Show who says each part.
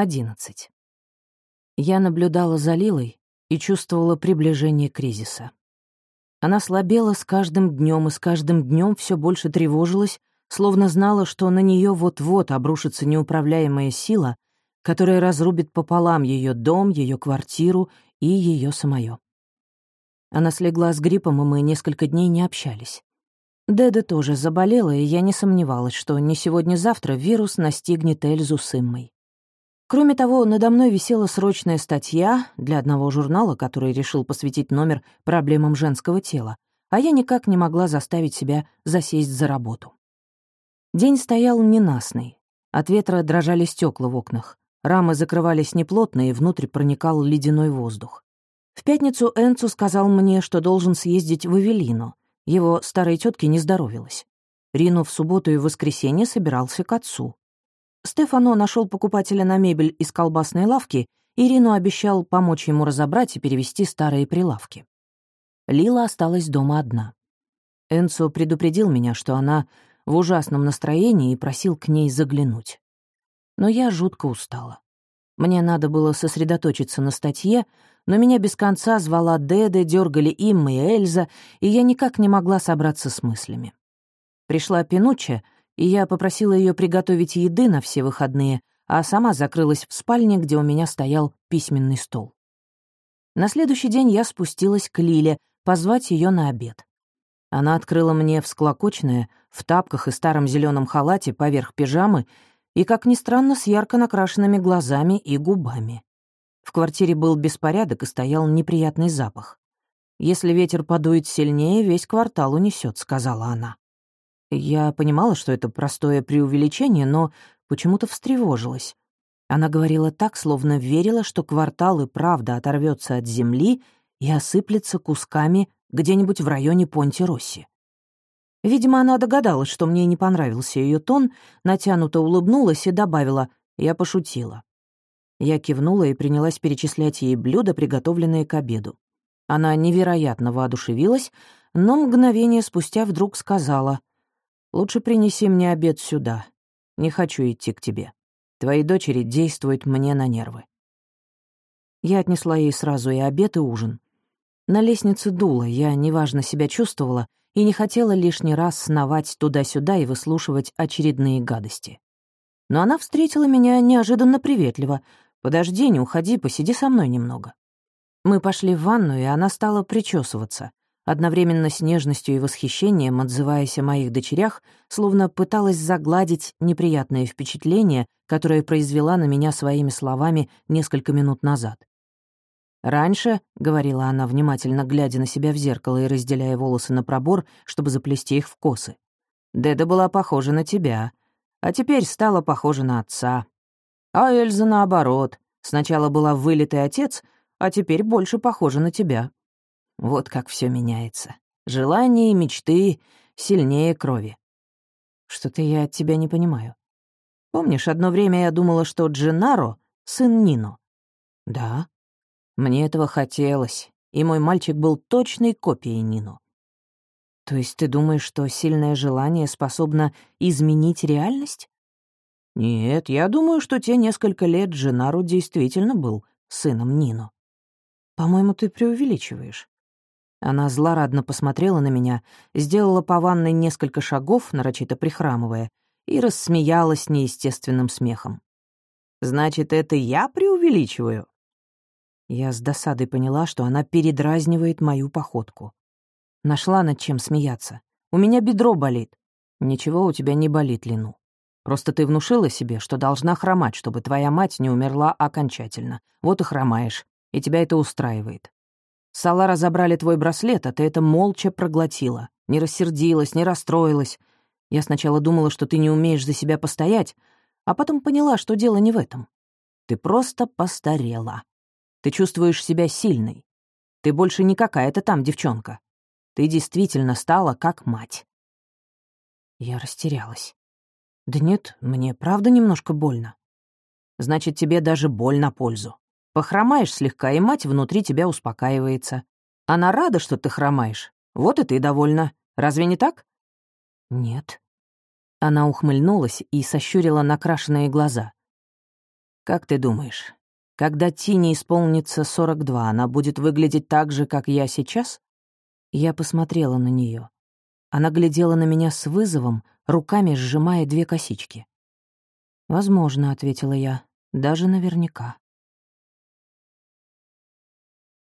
Speaker 1: 11. Я наблюдала за Лилой и чувствовала приближение кризиса. Она слабела с каждым днем и с каждым днем все больше тревожилась, словно знала, что на нее вот-вот обрушится неуправляемая сила, которая разрубит пополам ее дом, ее квартиру и ее самое. Она слегла с гриппом, и мы несколько дней не общались. Деда тоже заболела, и я не сомневалась, что не сегодня-завтра вирус настигнет Эльзу с Иммой. Кроме того, надо мной висела срочная статья для одного журнала, который решил посвятить номер проблемам женского тела, а я никак не могла заставить себя засесть за работу. День стоял ненастный. От ветра дрожали стекла в окнах. Рамы закрывались неплотно, и внутрь проникал ледяной воздух. В пятницу Энцу сказал мне, что должен съездить в Эвелину, его старой тетке не здоровилось. Рину в субботу и воскресенье собирался к отцу. Стефано нашел покупателя на мебель из колбасной лавки, и Рину обещал помочь ему разобрать и перевести старые прилавки. Лила осталась дома одна. Энцо предупредил меня, что она в ужасном настроении и просил к ней заглянуть. Но я жутко устала. Мне надо было сосредоточиться на статье, но меня без конца звала Деде, дергали Имма и Эльза, и я никак не могла собраться с мыслями. Пришла Пинучча, и я попросила ее приготовить еды на все выходные, а сама закрылась в спальне, где у меня стоял письменный стол. На следующий день я спустилась к Лиле, позвать ее на обед. Она открыла мне всклокоченное, в тапках и старом зеленом халате поверх пижамы и, как ни странно, с ярко накрашенными глазами и губами. В квартире был беспорядок и стоял неприятный запах. «Если ветер подует сильнее, весь квартал унесет», — сказала она. Я понимала, что это простое преувеличение, но почему-то встревожилась. Она говорила так, словно верила, что квартал и правда оторвется от земли и осыплется кусками где-нибудь в районе Понти-Росси. Видимо, она догадалась, что мне не понравился ее тон, натянуто улыбнулась и добавила «я пошутила». Я кивнула и принялась перечислять ей блюда, приготовленные к обеду. Она невероятно воодушевилась, но мгновение спустя вдруг сказала, «Лучше принеси мне обед сюда. Не хочу идти к тебе. Твои дочери действуют мне на нервы». Я отнесла ей сразу и обед, и ужин. На лестнице дуло, я неважно себя чувствовала и не хотела лишний раз сновать туда-сюда и выслушивать очередные гадости. Но она встретила меня неожиданно приветливо, «Подожди, не уходи, посиди со мной немного». Мы пошли в ванну, и она стала причесываться, одновременно с нежностью и восхищением отзываясь о моих дочерях, словно пыталась загладить неприятное впечатление, которое произвела на меня своими словами несколько минут назад. «Раньше», — говорила она, внимательно глядя на себя в зеркало и разделяя волосы на пробор, чтобы заплести их в косы, «Деда была похожа на тебя, а теперь стала похожа на отца. А Эльза наоборот. Сначала была вылитый отец, а теперь больше похожа на тебя. Вот как все меняется. Желания и мечты сильнее крови. Что-то я от тебя не понимаю. Помнишь, одно время я думала, что Дженаро — сын Нино? Да. Мне этого хотелось, и мой мальчик был точной копией Нино. То есть ты думаешь, что сильное желание способно изменить реальность? Нет, я думаю, что те несколько лет Дженару действительно был сыном Нино. По-моему, ты преувеличиваешь. Она злорадно посмотрела на меня, сделала по ванной несколько шагов, нарочито прихрамывая, и рассмеялась неестественным смехом. «Значит, это я преувеличиваю?» Я с досадой поняла, что она передразнивает мою походку. Нашла над чем смеяться. «У меня бедро болит». «Ничего у тебя не болит, Лину. Просто ты внушила себе, что должна хромать, чтобы твоя мать не умерла окончательно. Вот и хромаешь, и тебя это устраивает. Салара забрали твой браслет, а ты это молча проглотила. Не рассердилась, не расстроилась. Я сначала думала, что ты не умеешь за себя постоять, а потом поняла, что дело не в этом. Ты просто постарела. Ты чувствуешь себя сильной. Ты больше не какая-то там девчонка. Ты действительно стала как мать. Я растерялась. «Да нет, мне правда немножко больно». «Значит, тебе даже боль на пользу. Похромаешь слегка, и мать внутри тебя успокаивается. Она рада, что ты хромаешь. Вот и ты довольна. Разве не так?» «Нет». Она ухмыльнулась и сощурила накрашенные глаза. «Как ты думаешь, когда Тине исполнится 42, она будет выглядеть так же, как я сейчас?» Я посмотрела на нее. Она глядела на меня с вызовом, руками сжимая две косички. «Возможно», — ответила я, — «даже наверняка».